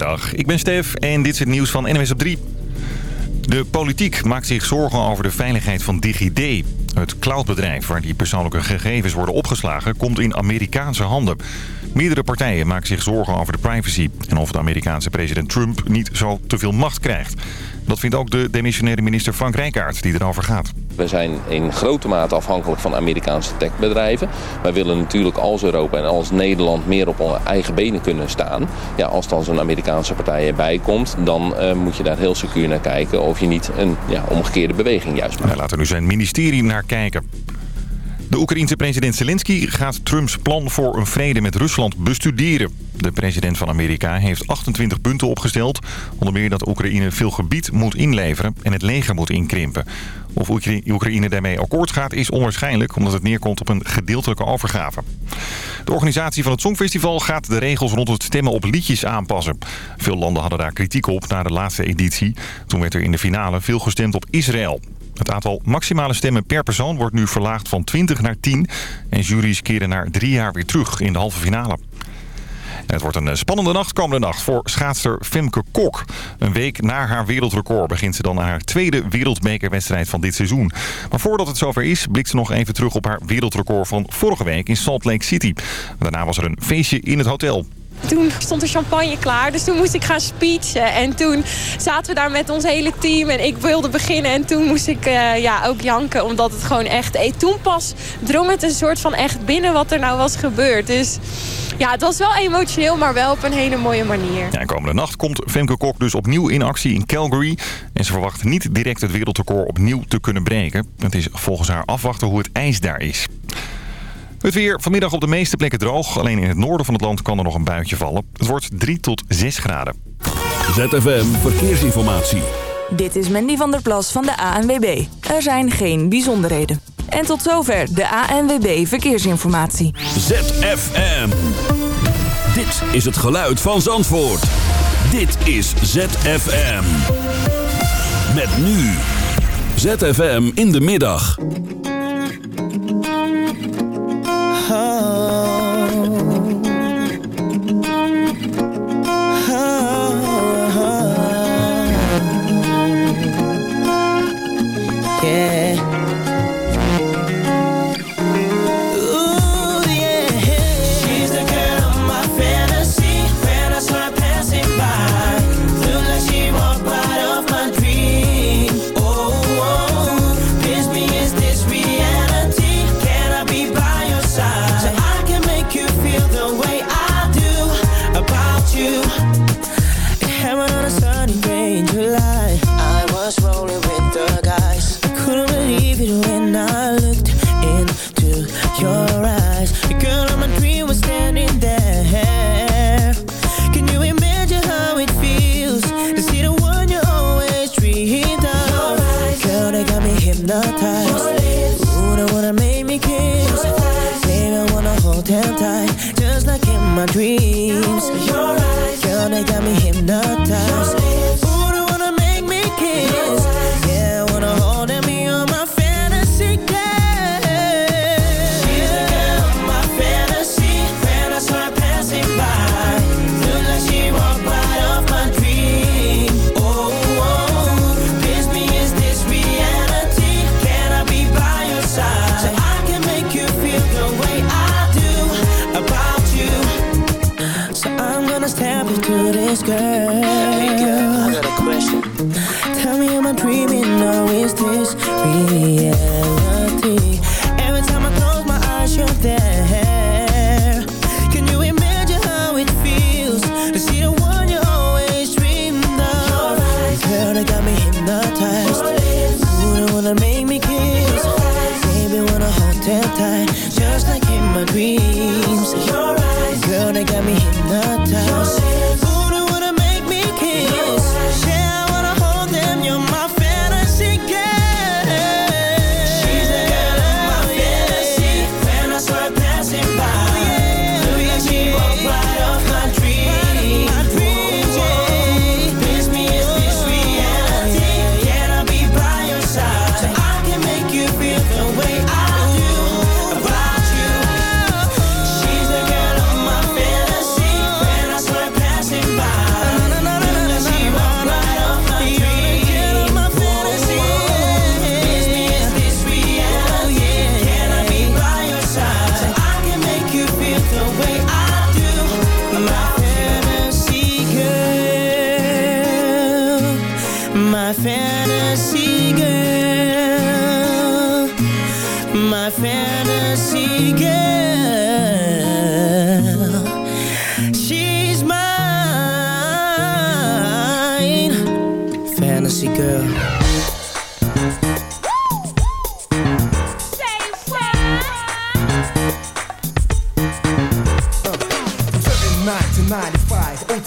Goedemiddag, ik ben Stef en dit is het nieuws van NWS op 3. De politiek maakt zich zorgen over de veiligheid van DigiD. Het cloudbedrijf waar die persoonlijke gegevens worden opgeslagen komt in Amerikaanse handen. Meerdere partijen maken zich zorgen over de privacy en of de Amerikaanse president Trump niet zo te veel macht krijgt. Dat vindt ook de demissionaire minister Frank Rijkaard die erover gaat. We zijn in grote mate afhankelijk van Amerikaanse techbedrijven. Wij willen natuurlijk als Europa en als Nederland meer op onze eigen benen kunnen staan. Ja, als dan zo'n Amerikaanse partij erbij komt, dan uh, moet je daar heel secuur naar kijken of je niet een ja, omgekeerde beweging juist maakt. Laat er nu zijn ministerie naar kijken. De Oekraïense president Zelensky gaat Trumps plan voor een vrede met Rusland bestuderen. De president van Amerika heeft 28 punten opgesteld. Onder meer dat Oekraïne veel gebied moet inleveren en het leger moet inkrimpen. Of Oekraïne daarmee akkoord gaat is onwaarschijnlijk... omdat het neerkomt op een gedeeltelijke overgave. De organisatie van het Songfestival gaat de regels rond het stemmen op liedjes aanpassen. Veel landen hadden daar kritiek op na de laatste editie. Toen werd er in de finale veel gestemd op Israël. Het aantal maximale stemmen per persoon wordt nu verlaagd van 20 naar 10. En juries keren na drie jaar weer terug in de halve finale. Het wordt een eh, spannende nacht komende nacht voor schaatster Femke Kok. Een week na haar wereldrecord begint ze dan haar tweede wereldbekerwedstrijd van dit seizoen. Maar voordat het zover is, blikt ze nog even terug op haar wereldrecord van vorige week in Salt Lake City. Daarna was er een feestje in het hotel. Toen stond de champagne klaar, dus toen moest ik gaan speechen. En toen zaten we daar met ons hele team en ik wilde beginnen. En toen moest ik uh, ja, ook janken, omdat het gewoon echt... Hey, toen pas drong het een soort van echt binnen wat er nou was gebeurd. Dus ja, het was wel emotioneel, maar wel op een hele mooie manier. Ja, komende nacht komt Femke Kok dus opnieuw in actie in Calgary. En ze verwacht niet direct het wereldrecord opnieuw te kunnen breken. Het is volgens haar afwachten hoe het ijs daar is. Het weer vanmiddag op de meeste plekken droog. Alleen in het noorden van het land kan er nog een buitje vallen. Het wordt 3 tot 6 graden. ZFM Verkeersinformatie. Dit is Mandy van der Plas van de ANWB. Er zijn geen bijzonderheden. En tot zover de ANWB Verkeersinformatie. ZFM. Dit is het geluid van Zandvoort. Dit is ZFM. Met nu. ZFM in de middag.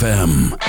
ZFM.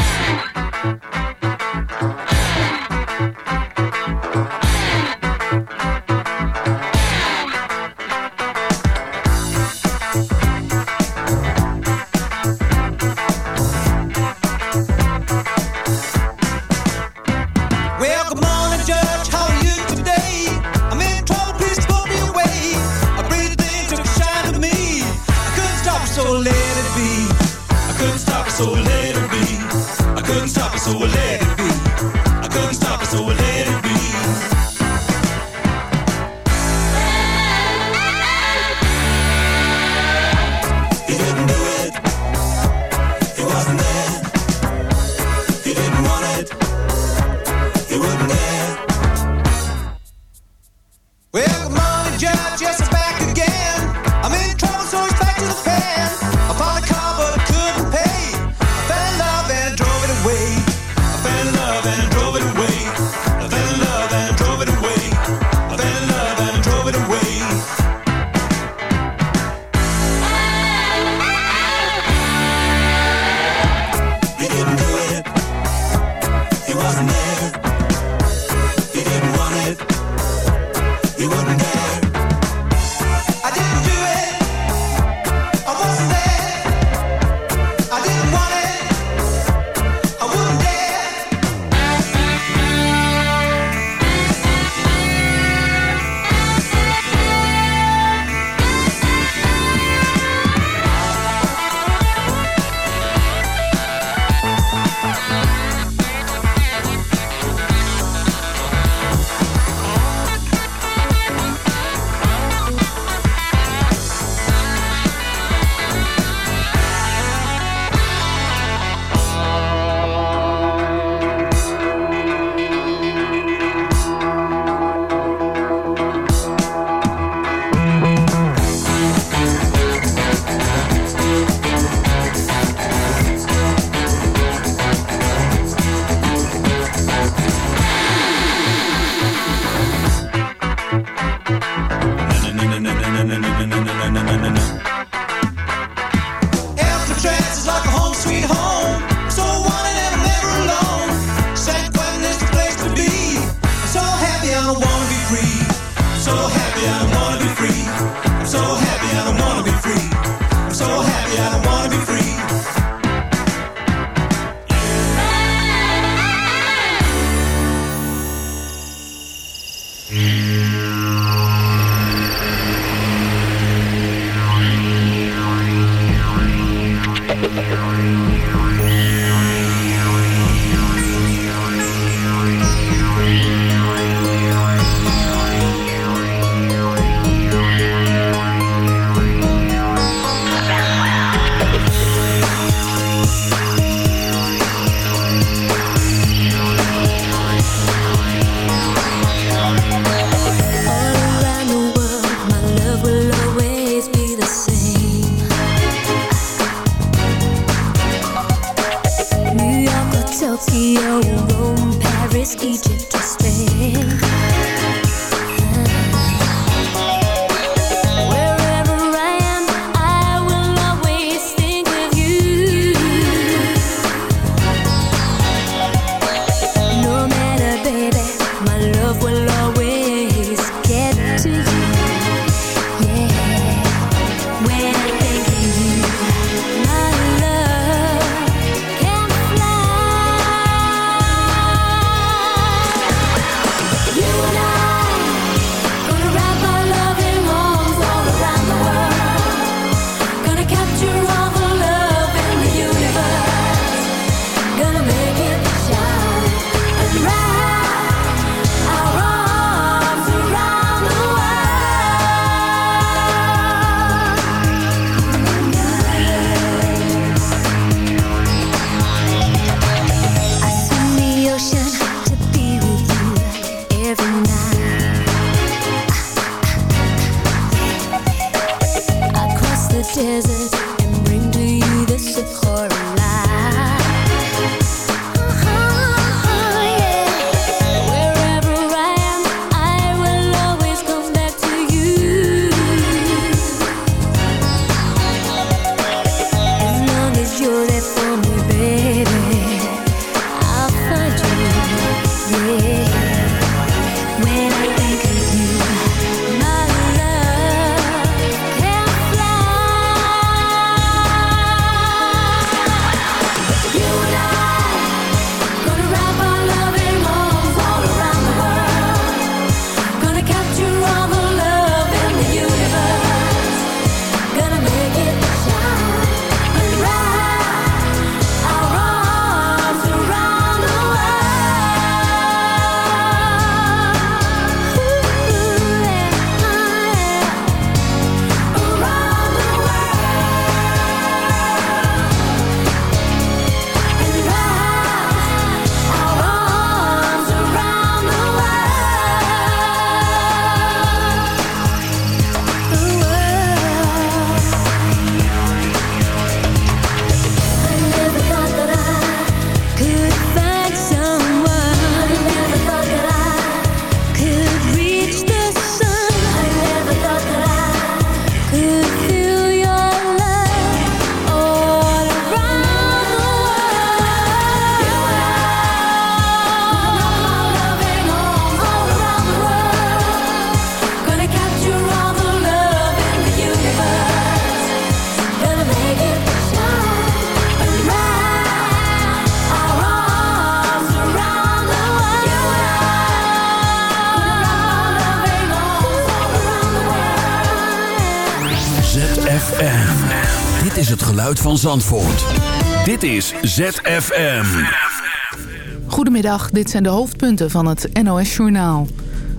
Van. Dit is ZFM. Goedemiddag, dit zijn de hoofdpunten van het NOS-journaal.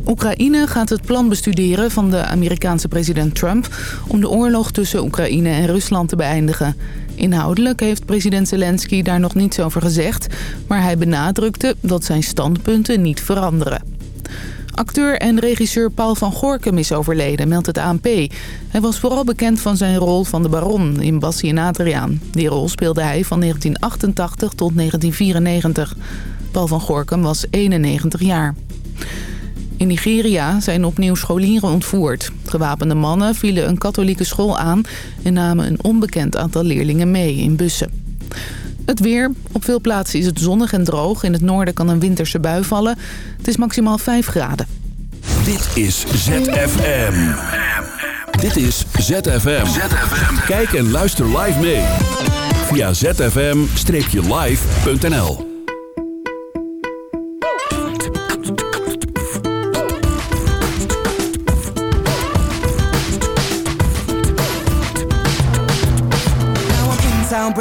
Oekraïne gaat het plan bestuderen van de Amerikaanse president Trump... om de oorlog tussen Oekraïne en Rusland te beëindigen. Inhoudelijk heeft president Zelensky daar nog niets over gezegd... maar hij benadrukte dat zijn standpunten niet veranderen. Acteur en regisseur Paul van Gorkum is overleden, meldt het ANP. Hij was vooral bekend van zijn rol van de baron in Bassie en Adriaan. Die rol speelde hij van 1988 tot 1994. Paul van Gorkum was 91 jaar. In Nigeria zijn opnieuw scholieren ontvoerd. Gewapende mannen vielen een katholieke school aan... en namen een onbekend aantal leerlingen mee in bussen. Het weer. Op veel plaatsen is het zonnig en droog. In het noorden kan een winterse bui vallen. Het is maximaal 5 graden. Dit is ZFM. Dit is ZFM. Kijk en luister live mee. Via zfm-live.nl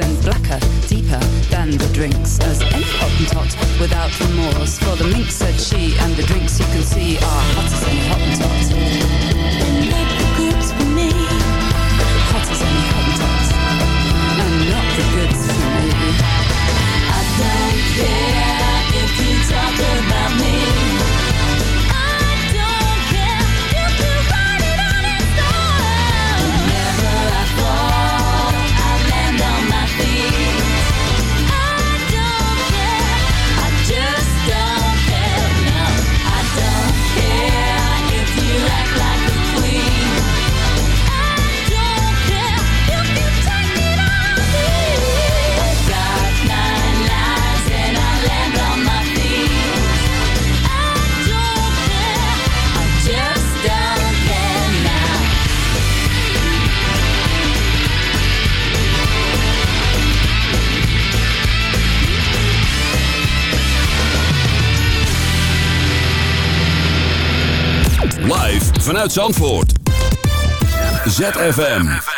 and blacker, deeper than the drinks, as any hottentot without remorse. For the mink said she Zandvoort. ZFM.